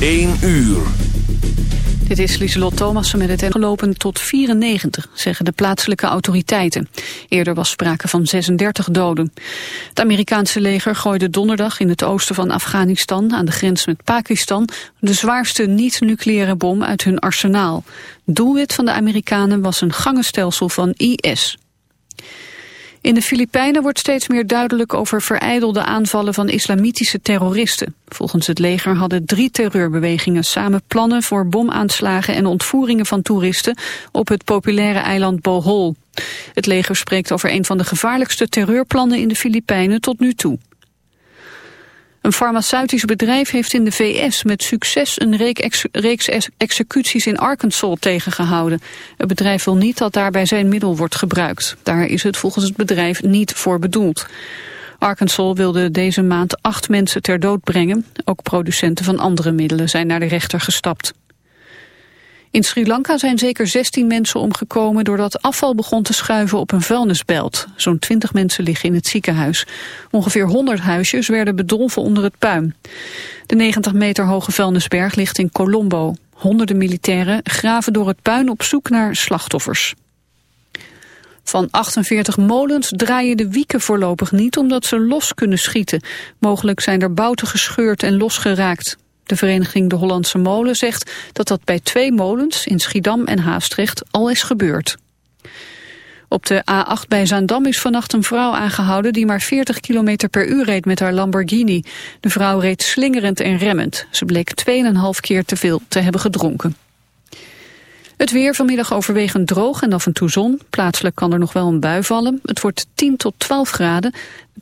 1 uur. Dit is Lieselot Thomassen met het gelopen tot 94, zeggen de plaatselijke autoriteiten. Eerder was sprake van 36 doden. Het Amerikaanse leger gooide donderdag in het oosten van Afghanistan... aan de grens met Pakistan de zwaarste niet-nucleaire bom uit hun arsenaal. Doelwit van de Amerikanen was een gangenstelsel van IS. In de Filipijnen wordt steeds meer duidelijk over vereidelde aanvallen van islamitische terroristen. Volgens het leger hadden drie terreurbewegingen samen plannen voor bomaanslagen en ontvoeringen van toeristen op het populaire eiland Bohol. Het leger spreekt over een van de gevaarlijkste terreurplannen in de Filipijnen tot nu toe. Een farmaceutisch bedrijf heeft in de VS met succes een reeks executies in Arkansas tegengehouden. Het bedrijf wil niet dat daarbij zijn middel wordt gebruikt. Daar is het volgens het bedrijf niet voor bedoeld. Arkansas wilde deze maand acht mensen ter dood brengen. Ook producenten van andere middelen zijn naar de rechter gestapt. In Sri Lanka zijn zeker 16 mensen omgekomen doordat afval begon te schuiven op een vuilnisbelt. Zo'n 20 mensen liggen in het ziekenhuis. Ongeveer 100 huisjes werden bedolven onder het puin. De 90 meter hoge vuilnisberg ligt in Colombo. Honderden militairen graven door het puin op zoek naar slachtoffers. Van 48 molens draaien de wieken voorlopig niet omdat ze los kunnen schieten. Mogelijk zijn er bouten gescheurd en losgeraakt. De vereniging De Hollandse Molen zegt dat dat bij twee molens in Schiedam en Haastrecht al is gebeurd. Op de A8 bij Zaandam is vannacht een vrouw aangehouden die maar 40 km per uur reed met haar Lamborghini. De vrouw reed slingerend en remmend. Ze bleek 2,5 keer te veel te hebben gedronken. Het weer vanmiddag overwegend droog en af en toe zon. Plaatselijk kan er nog wel een bui vallen. Het wordt 10 tot 12 graden.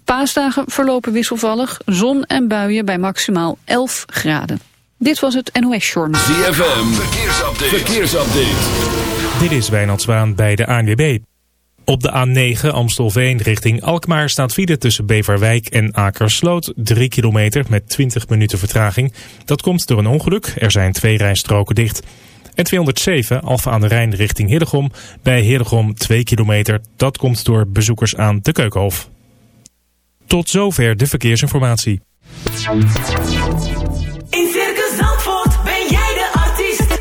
Paasdagen verlopen wisselvallig. Zon en buien bij maximaal 11 graden. Dit was het NOS Journal. ZFM, verkeersupdate. verkeersupdate. Dit is Wijnand Zwaan bij de ANWB. Op de A9 Amstelveen richting Alkmaar staat file tussen Beverwijk en Akersloot. 3 kilometer met 20 minuten vertraging. Dat komt door een ongeluk. Er zijn twee rijstroken dicht. En 207 Alfa aan de Rijn richting Hillegom. Bij Hillegom 2 kilometer. Dat komt door bezoekers aan de Keukenhof. Tot zover de verkeersinformatie. In Circus Zandvoort ben jij de artiest.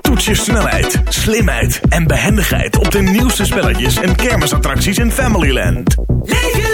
Toets je snelheid, slimheid en behendigheid op de nieuwste spelletjes en kermisattracties in Familyland. Leef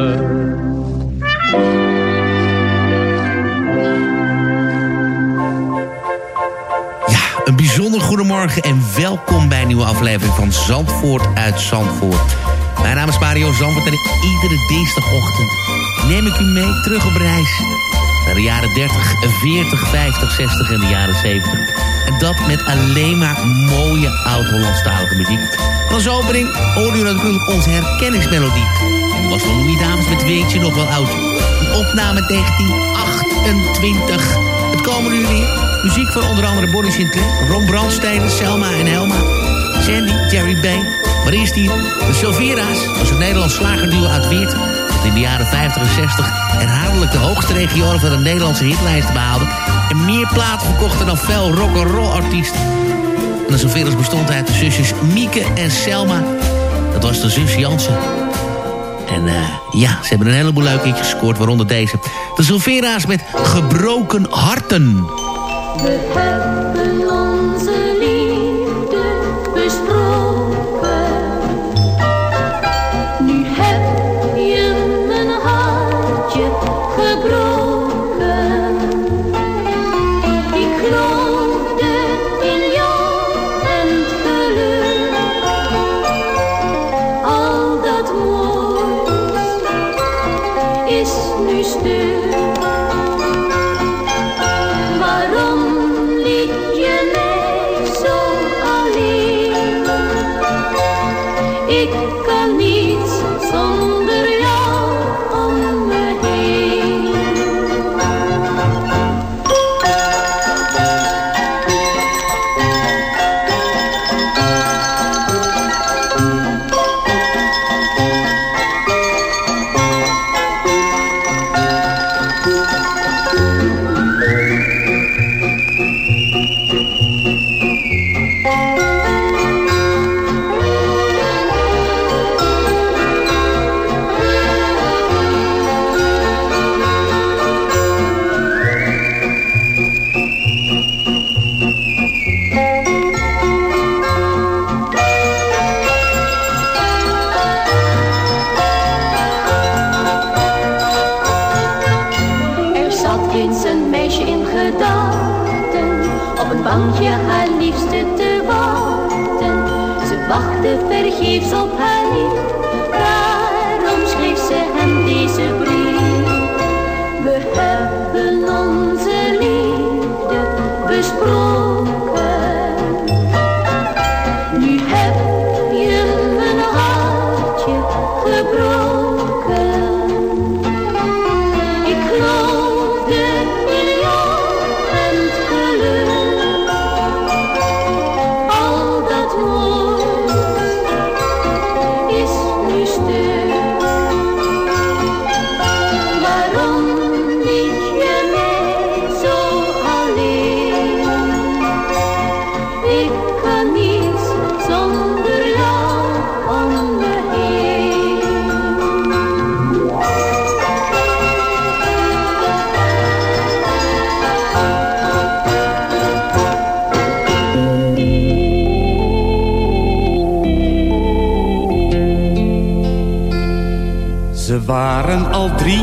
Goedemorgen en welkom bij een nieuwe aflevering van Zandvoort uit Zandvoort. Mijn naam is Mario Zandvoort en iedere dinsdagochtend neem ik u mee terug op reis. Naar de jaren 30, 40, 50, 60 en de jaren 70. En dat met alleen maar mooie oud-Hollandstalige muziek. En als opening hoorde u natuurlijk onze herkenningsmelodie. En was van Louis Dames met Weet je nog wel oud. Een opname 1928. Het komen weer. Muziek van onder andere Bonnie Sinclair, Ron Brandstede, Selma en Helma. Sandy, Jerry Bain. Maar eerst hier de Silvera's. Was een Nederlands slagerduo uit Weert. Dat in de jaren 50 en 60 herhaaldelijk de hoogste regionen van de Nederlandse hitlijst behaalde. En meer platen verkochten dan veel rock'n'roll artiesten. En de Silvera's bestond uit de zusjes Mieke en Selma. Dat was de zus Jansen. En eh, ja, ze hebben een heleboel leuke liedjes gescoord, waaronder deze. De Silvera's met Gebroken Harten. We hebben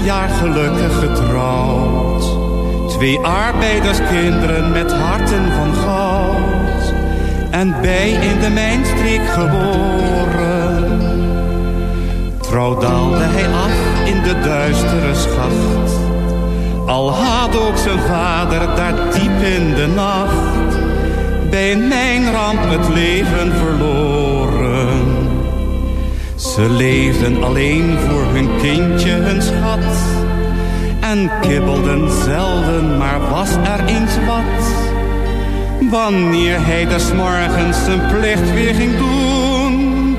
jaar gelukkig getrouwd. Twee arbeiderskinderen met harten van goud. En bij in de mijnstreek geboren. Trouw daalde hij af in de duistere schacht. Al had ook zijn vader daar diep in de nacht. Bij een mijnramp het leven verloren. Ze leefden alleen voor hun kindje, hun schat. En kibbelden zelden, maar was er eens wat. Wanneer hij des morgens zijn plicht weer ging doen.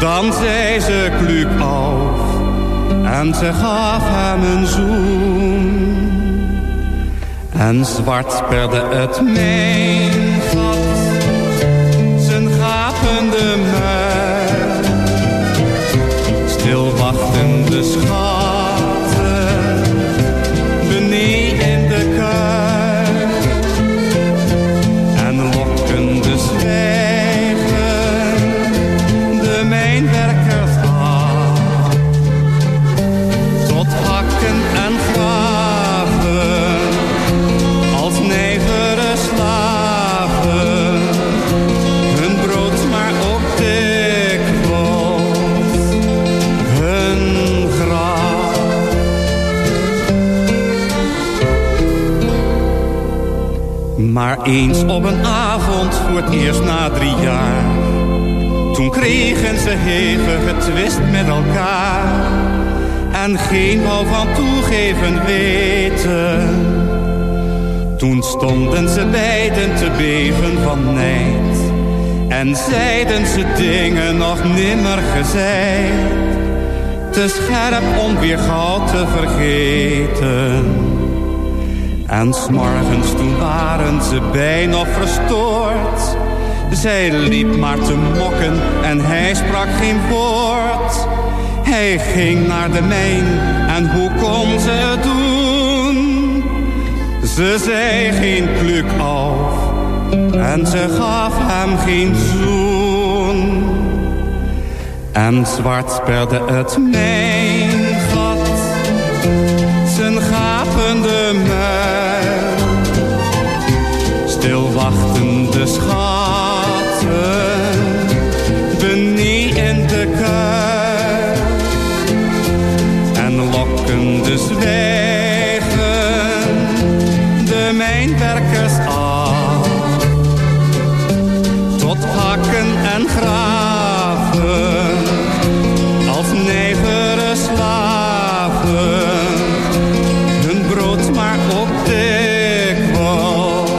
Dan zei ze kluk af en ze gaf hem een zoen. En zwart sperde het mijn En zeiden ze dingen nog nimmer gezeid. Te scherp om weer gauw te vergeten. En s'morgens toen waren ze bijna verstoord. Zij liep maar te mokken en hij sprak geen woord. Hij ging naar de mijn en hoe kon ze het doen? Ze zei geen kluk af en ze gaf hem geen zoen. En zwart sperde het mijn gat, zijn gapende muil. Stil wachtende schatten, beneden in de kuil. En lokkende zwijgen de mijnwerkers af. En graven, als nijvere slaven. Hun brood maar op dikwijls,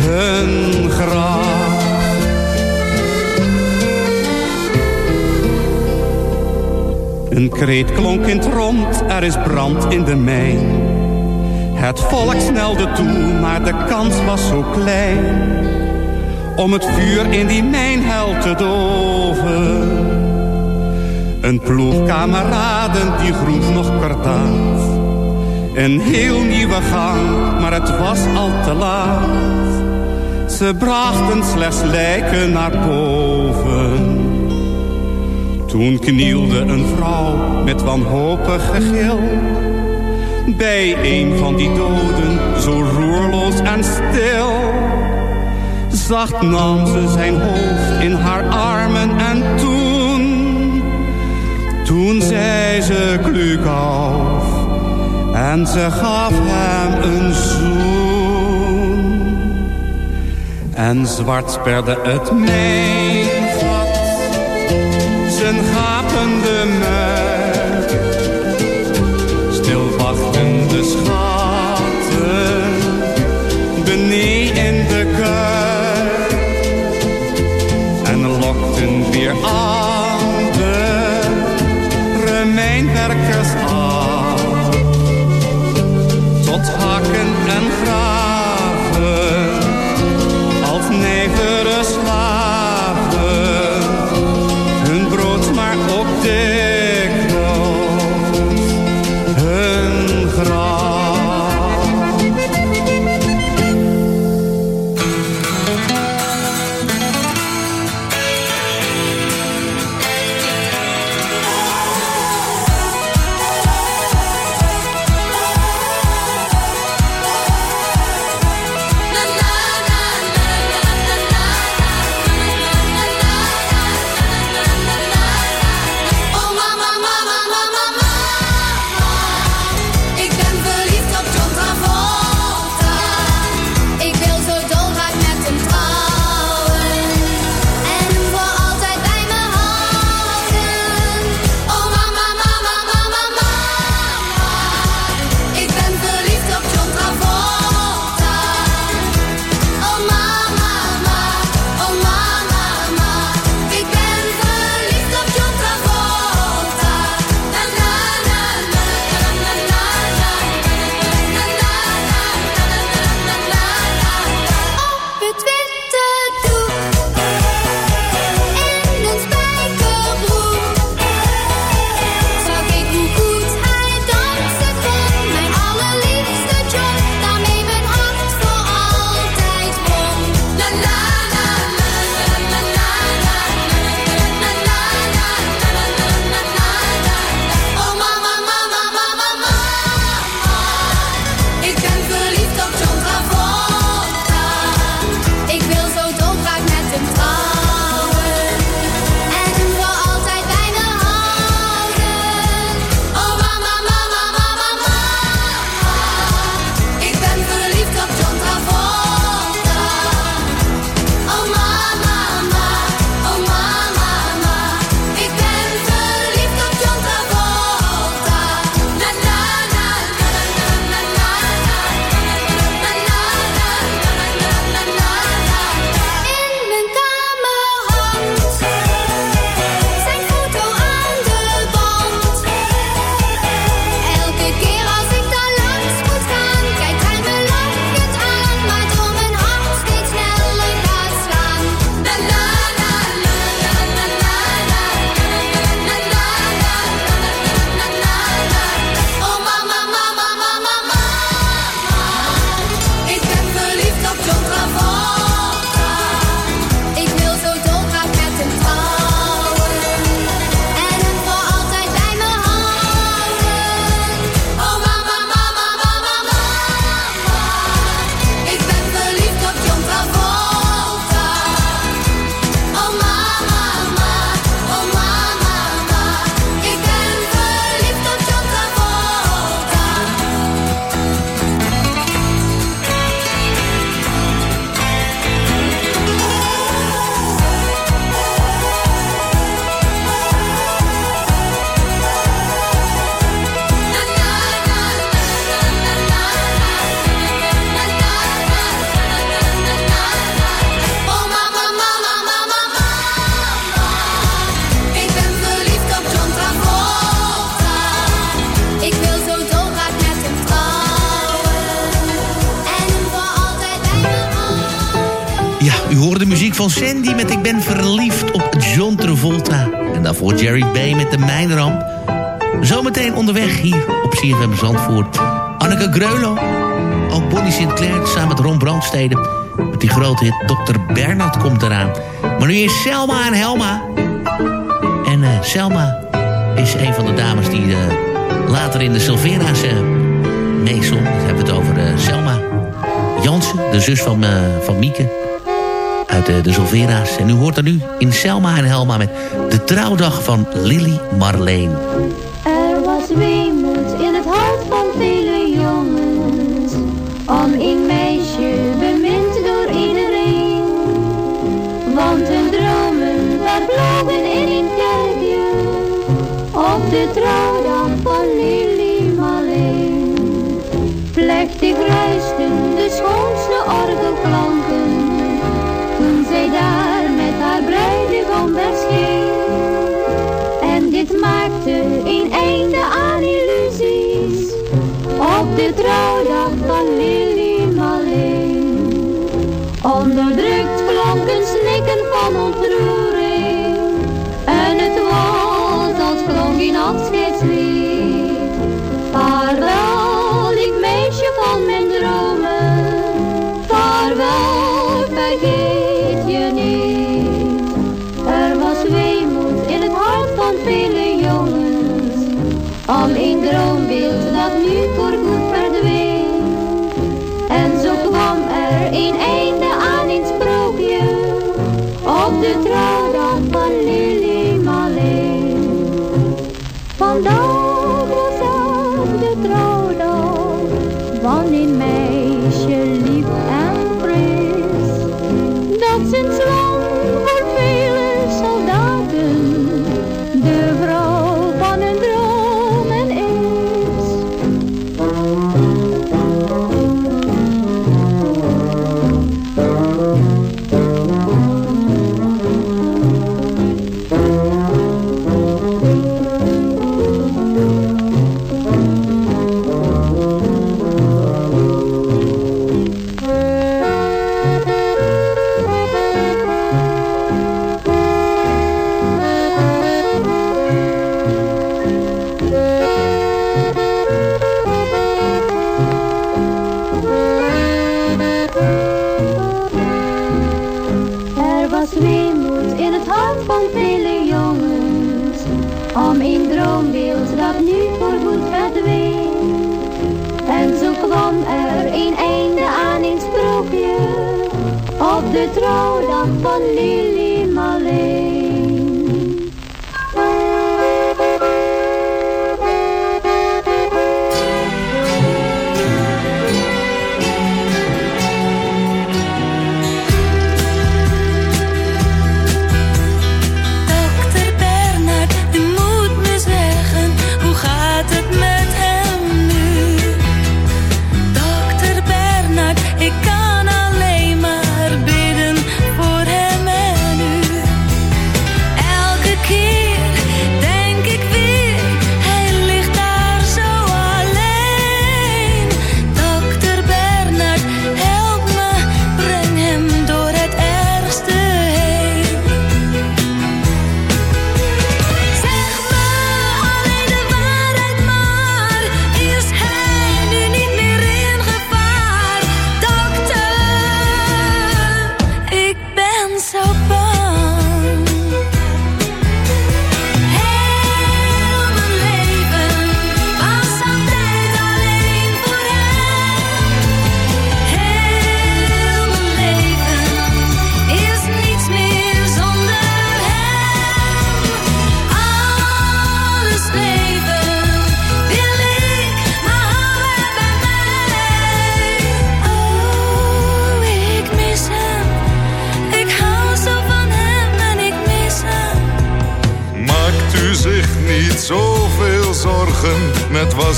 hun graf. Een kreet klonk in het rond, er is brand in de mijn. Het volk snelde toe, maar de kans was zo klein. Om het vuur in die mijnhel te doven. Een ploeg kameraden die groef nog kordaat. Een heel nieuwe gang, maar het was al te laat. Ze brachten slechts lijken naar boven. Toen knielde een vrouw met wanhopig gegil. Bij een van die doden, zo roerloos en stil. Zacht nam ze zijn hoofd in haar armen en toen... Toen zei ze kluk af en ze gaf hem een zoen. En zwart sperde het mijnvat Greulo. Ook Bonnie Sinclair samen met Ron Brandstede. Met die grote hit Dr. Bernard komt eraan. Maar nu is Selma en Helma. En eh, Selma is een van de dames die eh, later in de Silvera's uh, meezong. Dan hebben we het over Selma Jansen, de zus van, van Mieke. Uit de Silvera's. En u hoort er nu in Selma en Helma met de trouwdag van Lily Marleen. Er was weer de trouwdag van Lili Marleen. Plechtig de schoonste orgelklanken, toen zij daar met haar bruidegom verscheen. En dit maakte een einde aan illusies, op de trouwdag van Lili Marleen. Onderdrukt klonken snikken van ontroering. Hinaus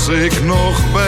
als ik nog ben.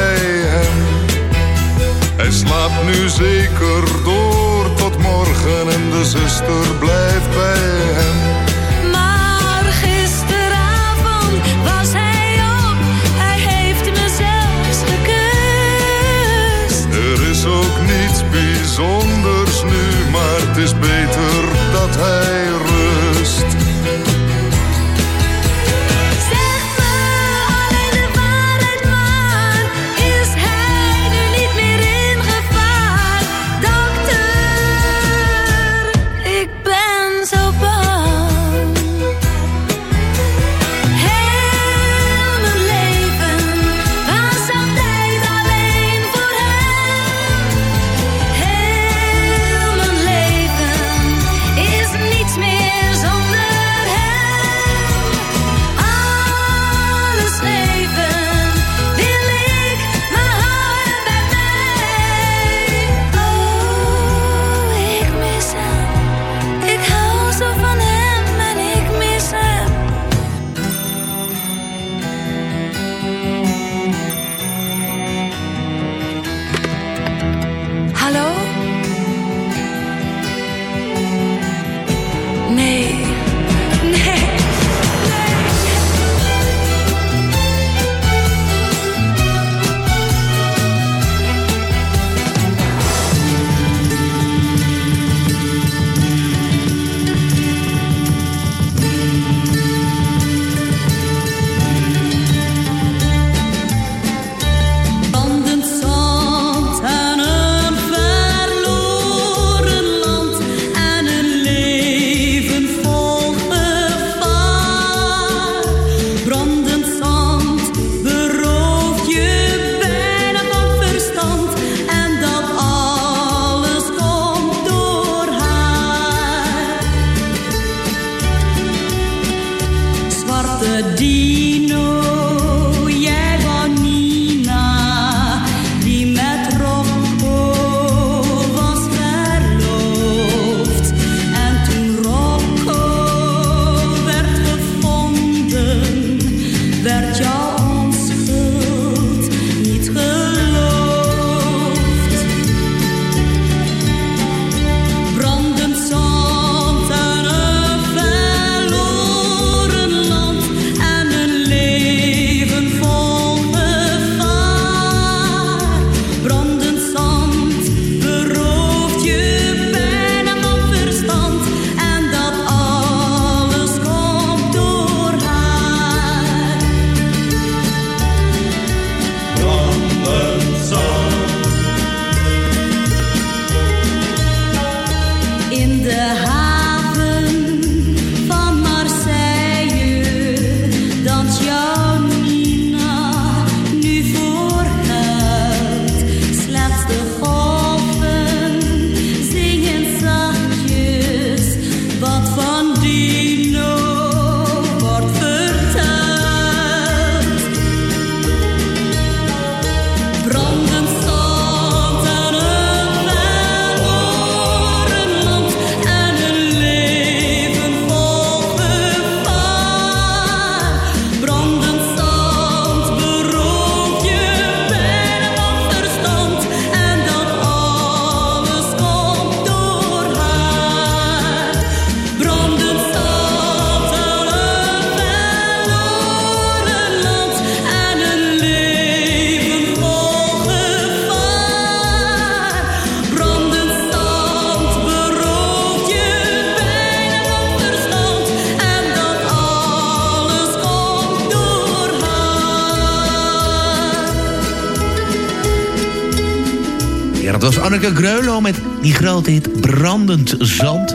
De Greulow met die grote hit Brandend Zand.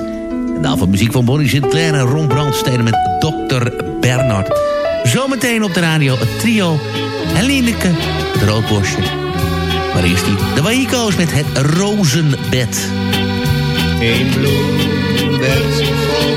En daarvan muziek van Bonnie Sinclair en Ron Brandstede met Dr. Bernard. Zometeen op de radio het trio en Lieneke, het roodborstje. Maar eerst die, de Waiko's met het rozenbed. Een bloem werd voor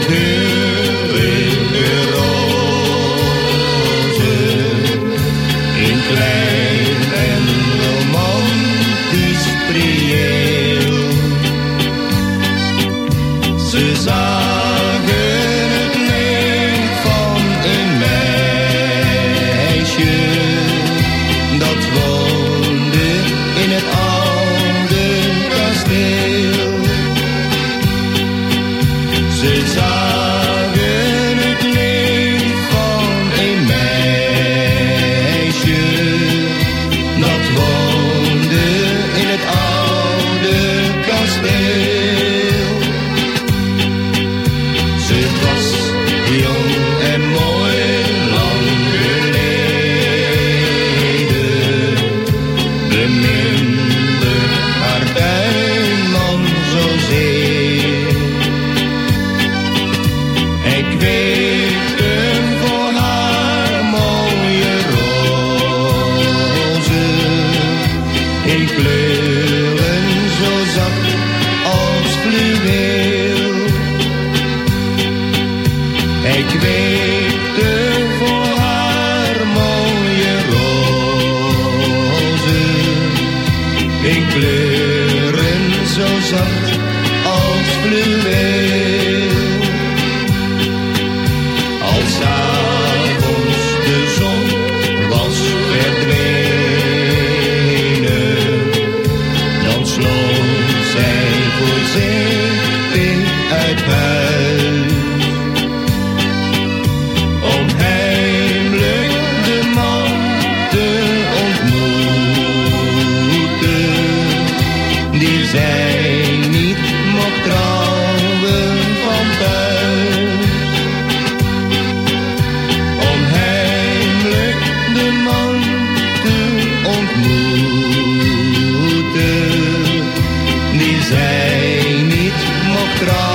tra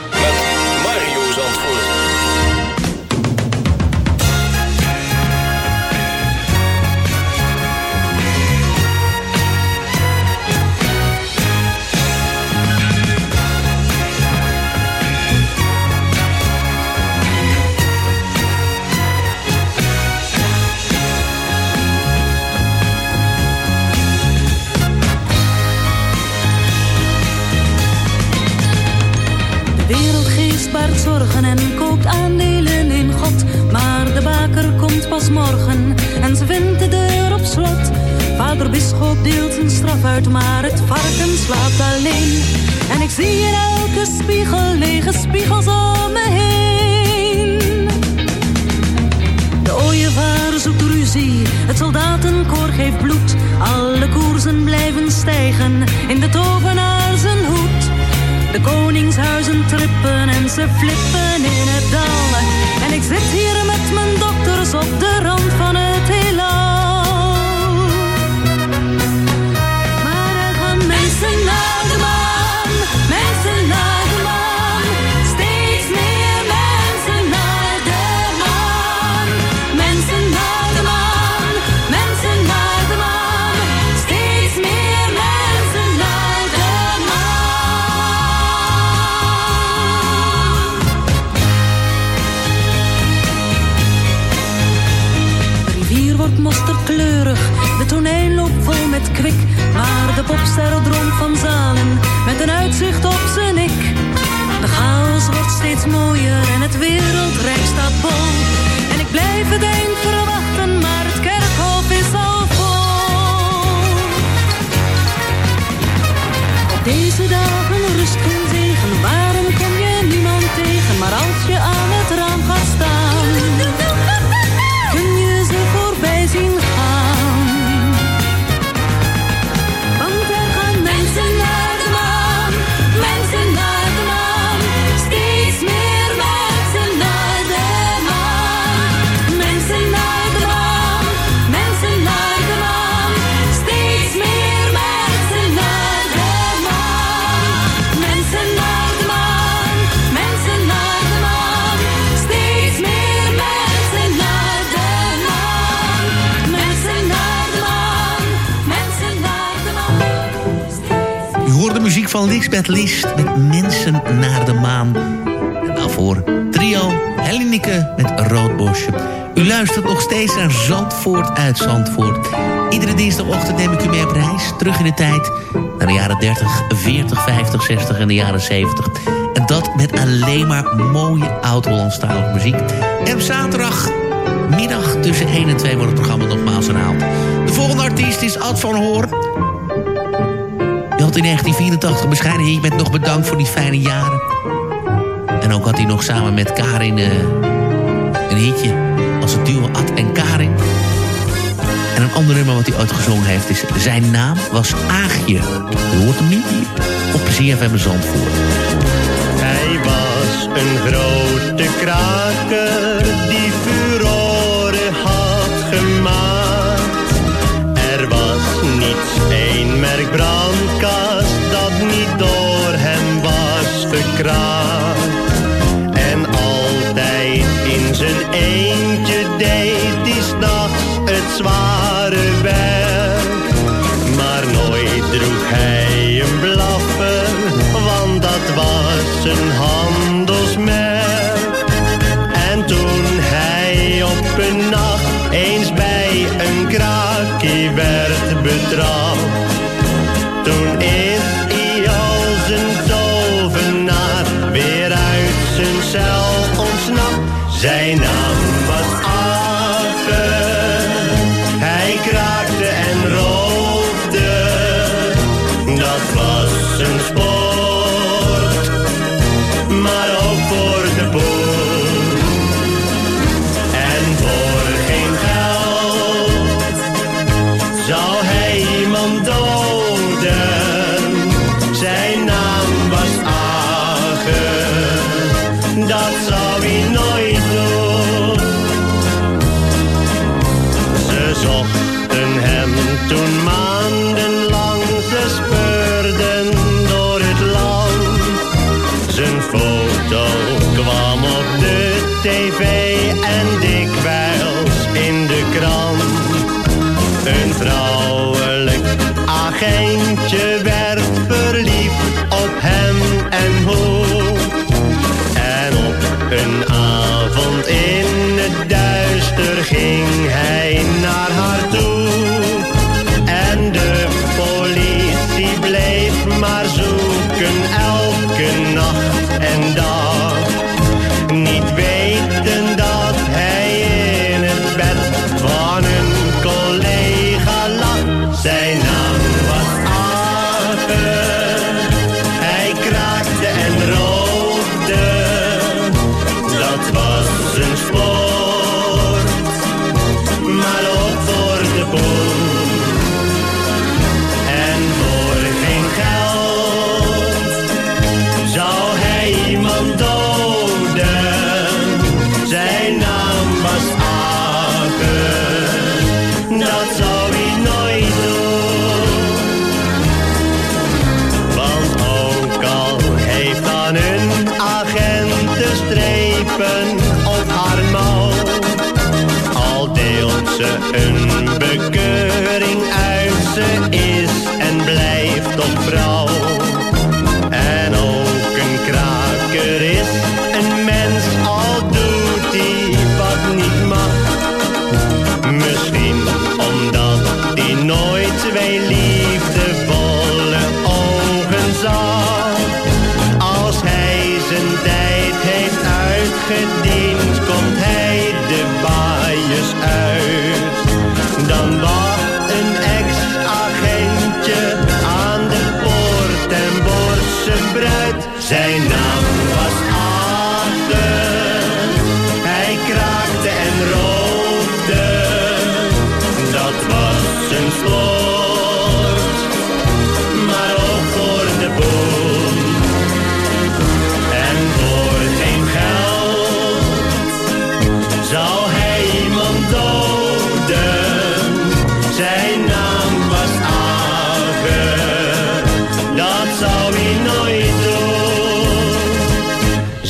en koopt aandelen in God. Maar de baker komt pas morgen en ze vindt de deur op slot. Vader Bisschop deelt zijn straf uit, maar het varken slaapt alleen. En ik zie in elke spiegel lege spiegels om me heen. De ooievaar zoekt ruzie, het soldatenkoor geeft bloed. Alle koersen blijven stijgen in de tovenaar. De koningshuizen trippen en ze flippen in het dal. En ik zit hier met mijn dokters op de rand van het kwik. Maar de popster droomt van zalen, met een uitzicht op zijn nek. De chaos wordt steeds mooier en het wereldrijk staat bol. En ik blijf het eind van Lisbeth List met Mensen naar de Maan. En daarvoor trio Hellinike met Roodbosje. U luistert nog steeds naar Zandvoort uit Zandvoort. Iedere dinsdagochtend neem ik u mee op reis. Terug in de tijd naar de jaren 30, 40, 50, 60 en de jaren 70. En dat met alleen maar mooie oud-Hollandstalige muziek. En zaterdagmiddag tussen 1 en 2 wordt het programma nogmaals herhaald. De volgende artiest is Ad van Hoorn. In 1984 bescheiden hit met nog bedankt voor die fijne jaren. En ook had hij nog samen met Karin eh, een hitje als het duo Ad en Karin. En een ander nummer wat hij ooit gezongen heeft is... Zijn naam was Aagje. Je hoort hem niet hier op ZFM Zandvoort. Hij was een grote kraker die furoren had gemaakt. Er was niets één merk En altijd in zijn eentje deed hij s'nachts het zware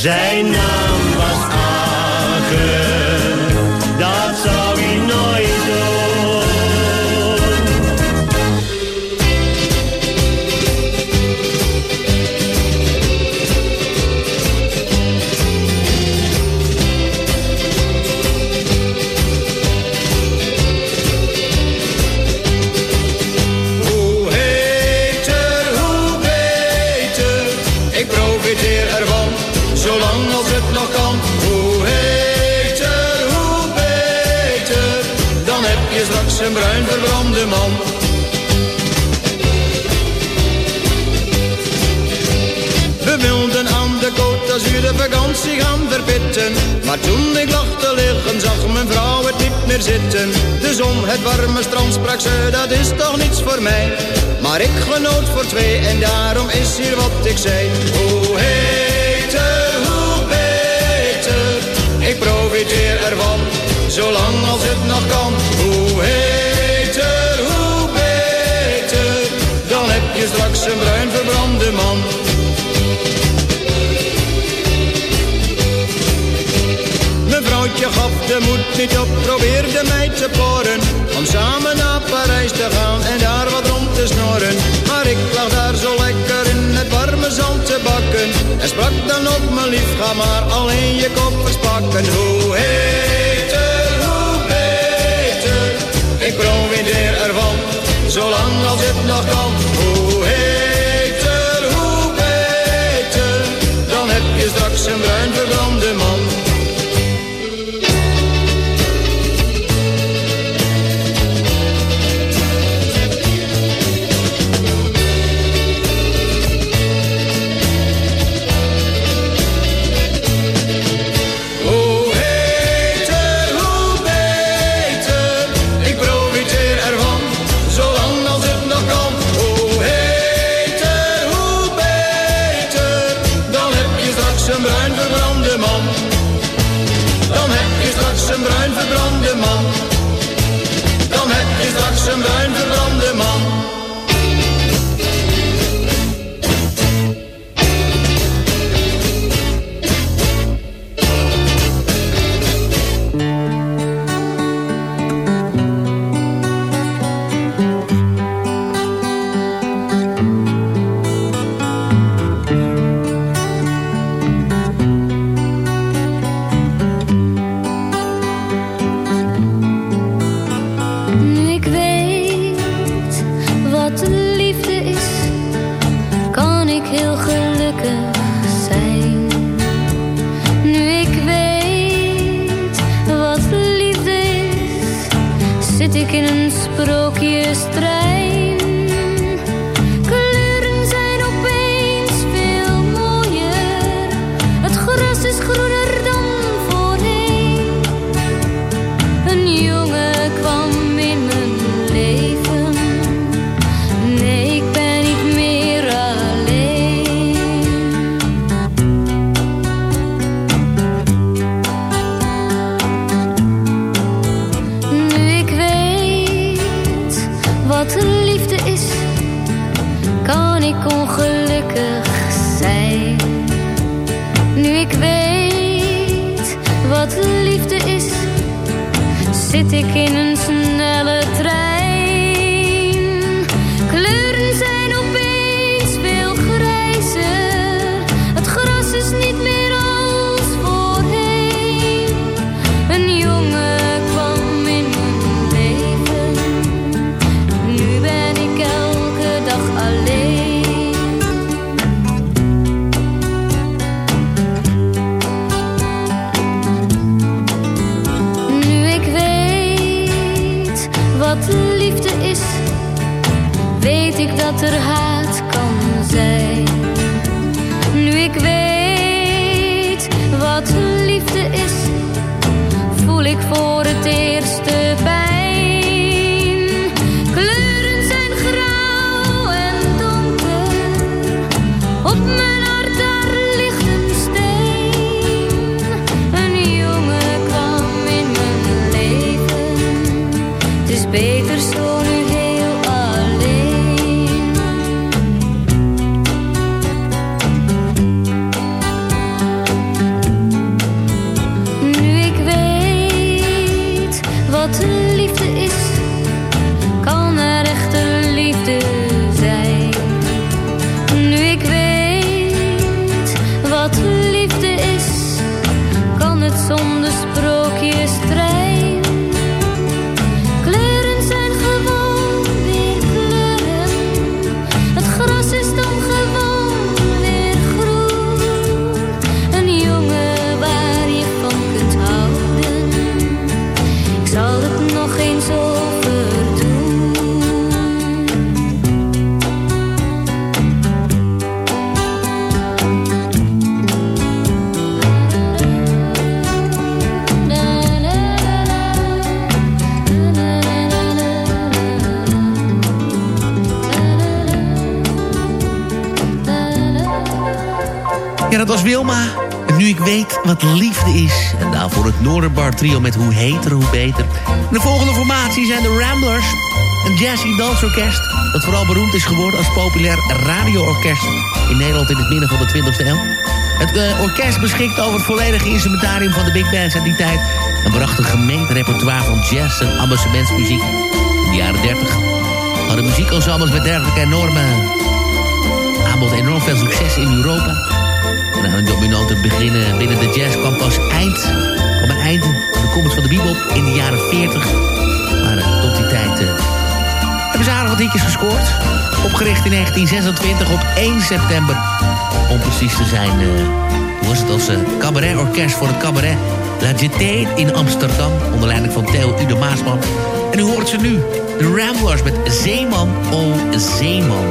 Zijn. naam De vakantie gaan verpitten. Maar toen ik lag te liggen, zag mijn vrouw het niet meer zitten. De zon, het warme strand, sprak ze, dat is toch niets voor mij. Maar ik genoot voor twee en daarom is hier wat ik zei. Hoe heter, hoe beter. Ik profiteer ervan, zolang als het nog kan. Hoe heter, hoe beter. Dan heb je straks een bruin verbrande man. je gaf, de moed niet op, probeerde mij te poren. Om samen naar Parijs te gaan en daar wat rond te snoren. Maar ik lag daar zo lekker in het warme zand te bakken. En sprak dan op mijn lief, ga maar alleen je koffers pakken. Hoe heter, hoe beter, ik probeer ervan, zolang als het nog kan. Hoe heter, hoe beter, dan heb je straks een bruin verbrand zit weet wat liefde is. En daarvoor het Noorderbar trio met hoe heter, hoe beter. De volgende formatie zijn de Ramblers. Een jazzy dansorkest dat vooral beroemd is geworden als populair radioorkest in Nederland in het midden van de 20e eeuw. Het eh, orkest beschikt over het volledige instrumentarium van de big bands uit die tijd. En bracht een gemengd repertoire van jazz en amusementsmuziek. In de jaren 30 hadden muziekensembles met dergelijke enorme aanbod enorm veel succes in Europa. En een dominante beginnen binnen de jazz kwam pas eind, kwam een eind de komst van de bebop in de jaren 40. Maar eh, tot die tijd eh, hebben ze aardig wat hitjes gescoord. Opgericht in 1926 op 1 september. Om precies te zijn, eh hoe was het als eh, cabaretorkest voor het cabaret La Jetée in Amsterdam. Onder leiding van Theo Ude Maasman. En u hoort ze nu, de Ramblers met Zeeman, oh Zeeman.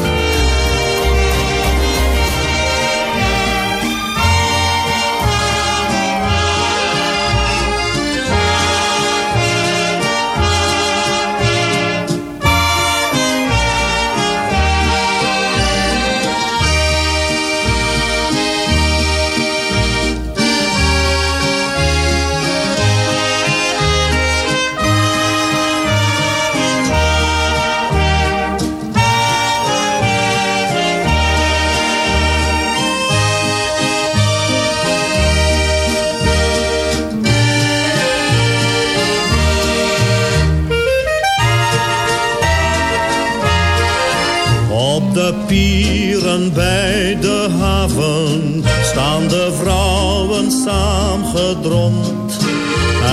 Vrouwen saamgedromd.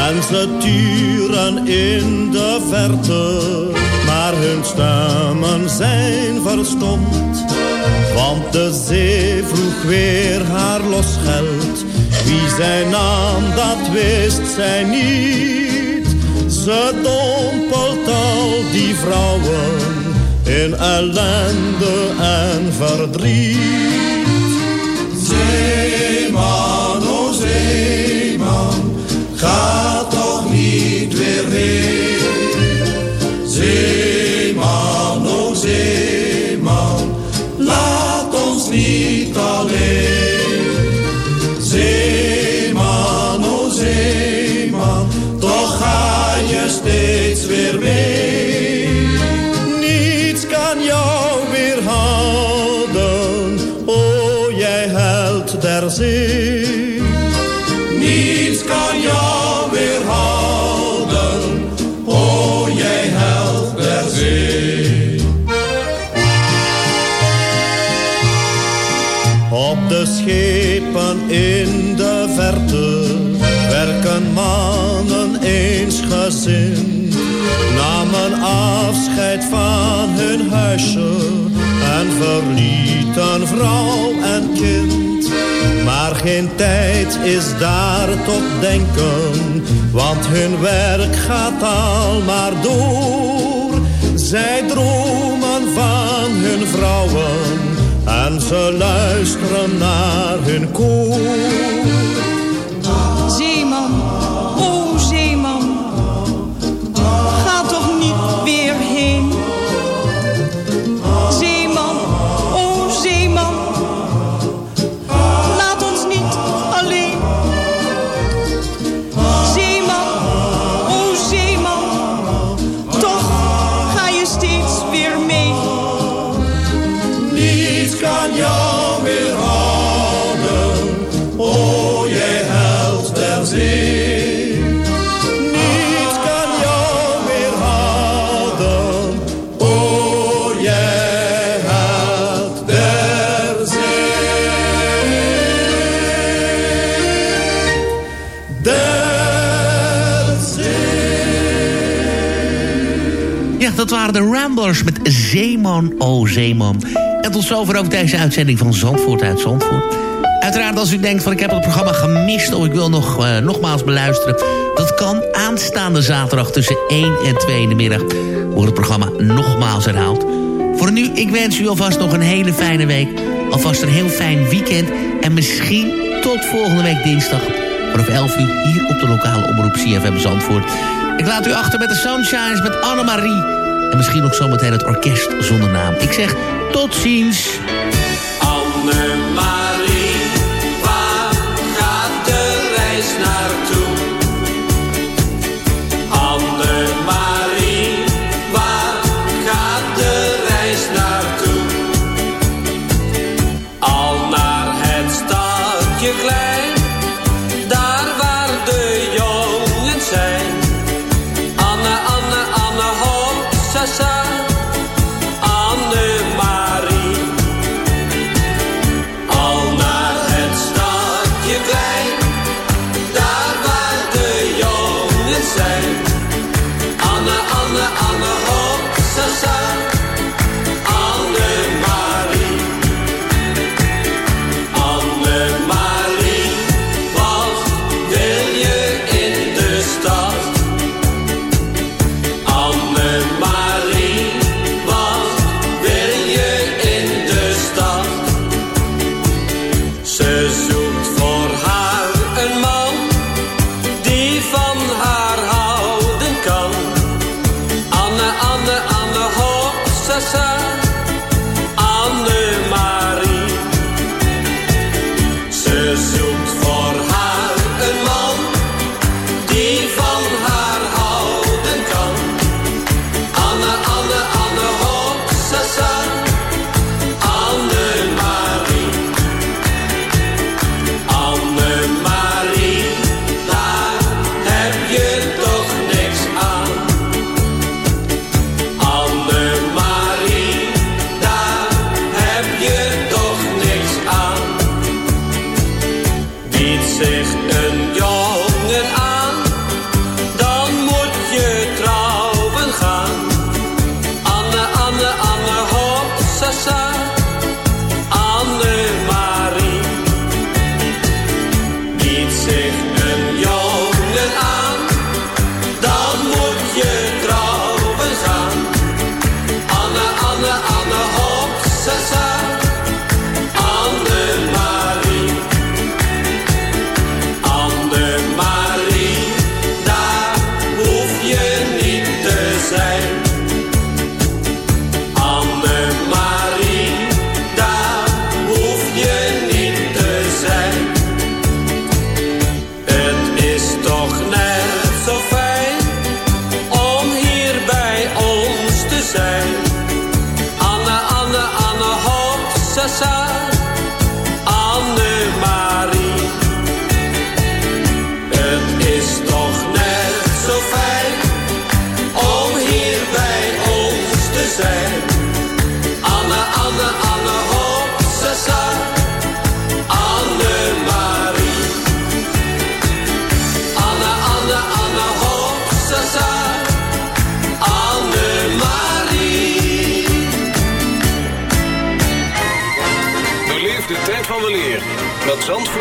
En ze turen in de verte, maar hun stemmen zijn verstomd. Want de zee vroeg weer haar losgeld. Wie zij nam, dat wist zij niet. Ze dompelt al die vrouwen in ellende en verdriet. Niet Namen afscheid van hun huisje en verlieten vrouw en kind. Maar geen tijd is daar tot denken, want hun werk gaat al maar door. Zij dromen van hun vrouwen en ze luisteren naar hun koor. Zeeman, dat waren de Ramblers met Zeeman, oh Zeeman. En tot zover ook deze uitzending van Zandvoort uit Zandvoort. Uiteraard als u denkt van ik heb het programma gemist... of ik wil nog eh, nogmaals beluisteren... dat kan aanstaande zaterdag tussen 1 en 2 in de middag... wordt het programma nogmaals herhaald. Voor nu, ik wens u alvast nog een hele fijne week. Alvast een heel fijn weekend. En misschien tot volgende week dinsdag... vanaf 11 uur hier op de lokale omroep CFM Zandvoort. Ik laat u achter met de Sunshines met Annemarie... en misschien nog zometeen het orkest zonder naam. Ik zeg tot ziens.